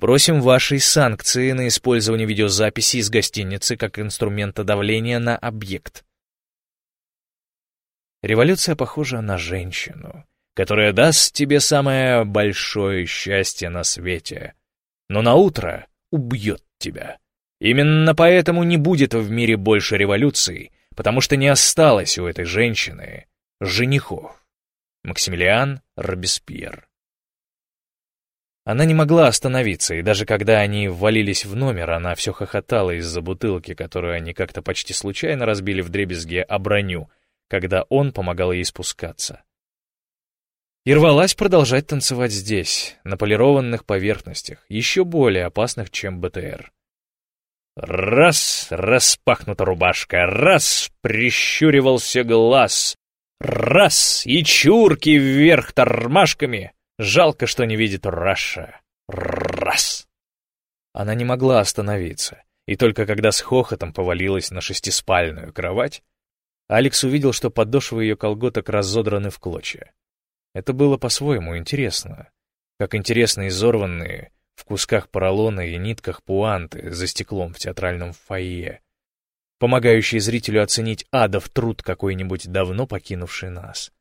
Просим вашей санкции на использование видеозаписи из гостиницы как инструмента давления на объект. Революция похожа на женщину, которая даст тебе самое большое счастье на свете, но на утро убьет тебя. Именно поэтому не будет в мире больше революций, потому что не осталось у этой женщины женихов. Максимилиан Робеспьер. Она не могла остановиться, и даже когда они ввалились в номер, она все хохотала из-за бутылки, которую они как-то почти случайно разбили в дребезге о броню, когда он помогал ей спускаться. И рвалась продолжать танцевать здесь, на полированных поверхностях, еще более опасных, чем БТР. Раз — распахнута рубашка, раз — прищуривался глаз, раз — и чурки вверх тормашками. Жалко, что не видит Раша. Раз. Она не могла остановиться, и только когда с хохотом повалилась на шестиспальную кровать, Алекс увидел, что подошвы ее колготок разодраны в клочья. Это было по-своему интересно, как интересно изорванные в кусках поролона и нитках пуанты за стеклом в театральном фойе, помогающие зрителю оценить адов труд какой-нибудь давно покинувший нас.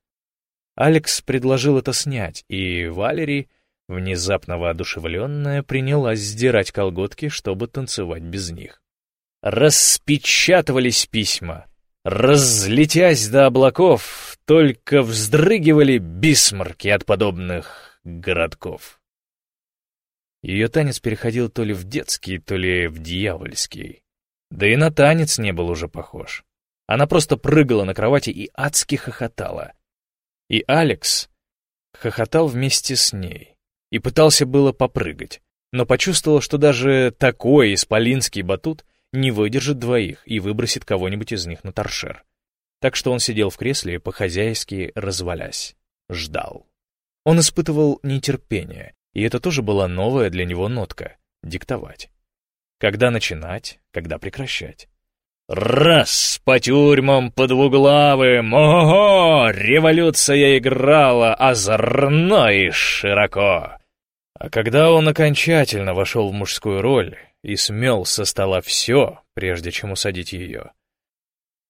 Алекс предложил это снять, и Валери, внезапно воодушевленная, принялась сдирать колготки, чтобы танцевать без них. Распечатывались письма. Разлетясь до облаков, только вздрыгивали бисмарки от подобных городков. Ее танец переходил то ли в детский, то ли в дьявольский. Да и на танец не был уже похож. Она просто прыгала на кровати и адски хохотала. И Алекс хохотал вместе с ней и пытался было попрыгать, но почувствовал, что даже такой исполинский батут не выдержит двоих и выбросит кого-нибудь из них на торшер. Так что он сидел в кресле, по-хозяйски развалясь, ждал. Он испытывал нетерпение, и это тоже была новая для него нотка — диктовать. Когда начинать, когда прекращать. Раз, по тюрьмам под двуглавым, ого, революция играла озорно и широко. А когда он окончательно вошел в мужскую роль и смел со стола все, прежде чем усадить ее,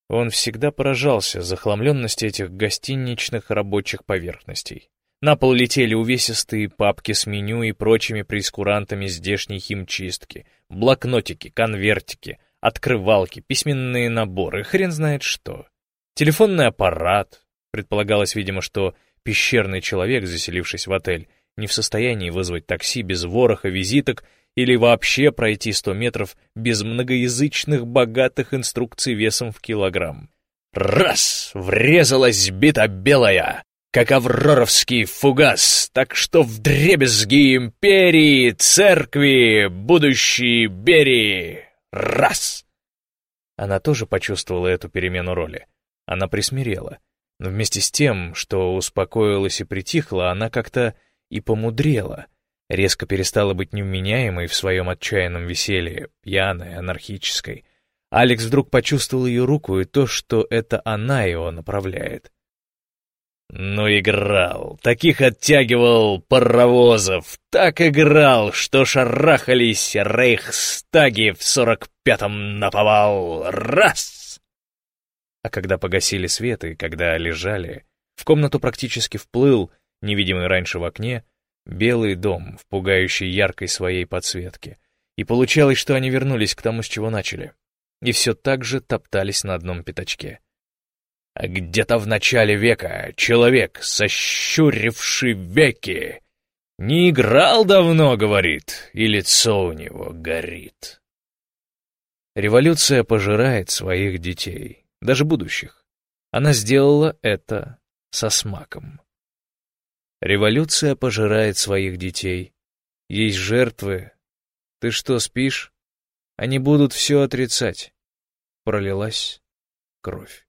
он всегда поражался захламленности этих гостиничных рабочих поверхностей. На пол летели увесистые папки с меню и прочими прескурантами здешней химчистки, блокнотики, конвертики, открывалки, письменные наборы, хрен знает что. Телефонный аппарат. Предполагалось, видимо, что пещерный человек, заселившись в отель, не в состоянии вызвать такси без вороха визиток или вообще пройти сто метров без многоязычных богатых инструкций весом в килограмм. Раз! Врезалась бита белая! как авроровский фугас, так что в дребезги империи, церкви, будущей Берии. Раз! Она тоже почувствовала эту перемену роли. Она присмирела. Но вместе с тем, что успокоилась и притихла, она как-то и помудрела. Резко перестала быть невменяемой в своем отчаянном веселье, пьяной, анархической. Алекс вдруг почувствовал ее руку и то, что это она его направляет. Ну, играл. Таких оттягивал паровозов. Так играл, что шарахались рейхстаги в сорок пятом наповал. Раз! А когда погасили свет и когда лежали, в комнату практически вплыл, невидимый раньше в окне, белый дом в пугающей яркой своей подсветке. И получалось, что они вернулись к тому, с чего начали. И все так же топтались на одном пятачке — где-то в начале века человек, сощуривший веки, не играл давно, говорит, и лицо у него горит. Революция пожирает своих детей, даже будущих. Она сделала это со смаком. Революция пожирает своих детей. Есть жертвы. Ты что, спишь? Они будут все отрицать. Пролилась кровь.